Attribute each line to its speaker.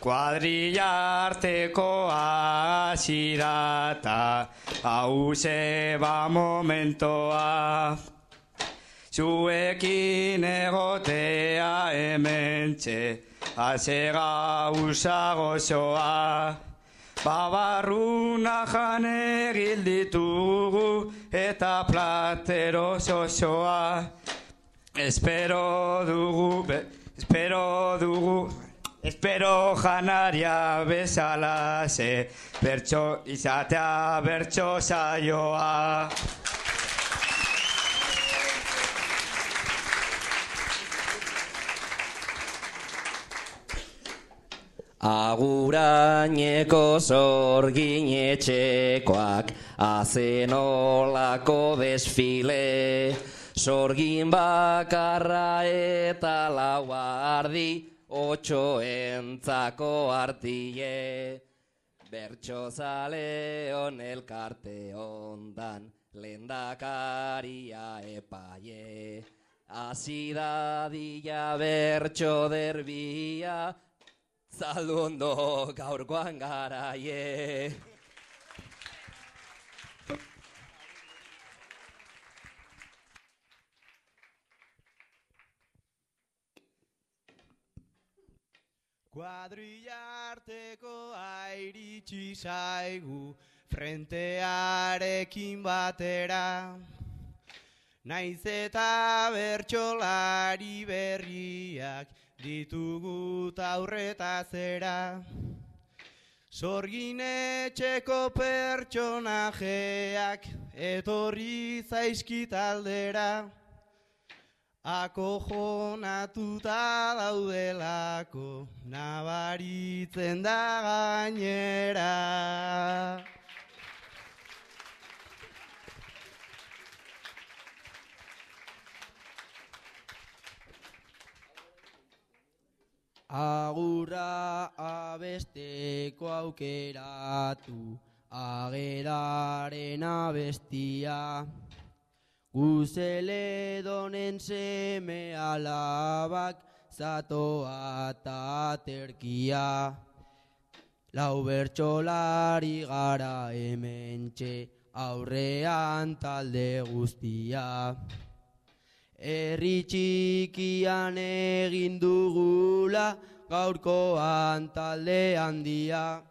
Speaker 1: Kuadrilla arteko asirata, hau ba momentoa. Zuekin egotea hementxe, azega usagozoa. Babarruna jane gilditugu eta platero zozoa. Espero dugu, be, espero dugu, espero janaria bezala ze, bertso izatea bertso saioa.
Speaker 2: Aguraineko zorgin etxekoak azenolako desfile Sorgin bakarra eta lau otxoentzako artie Bertso zale elkarte ondan lendakaria epaie Azidadila bertso derbia Zaldu ondo gaurkoan garaie.
Speaker 3: Kuadrilla arteko airitsi zaigu frentearekin batera. Naiz eta bertsolari berriak ditugu taurreta zera. Sorgin etxeko pertsonajeak etorri zaizkit Akojonatuta daudelako nabaritzen da gainera.
Speaker 4: Agurra abesteko aukeratu, ageraren abestia. Guzele donen seme alabak, zatoa eta terkia. Lau bertxolari gara hementxe, aurrean talde guztia. Herri txikian egin dugula gaurkoan talde handia.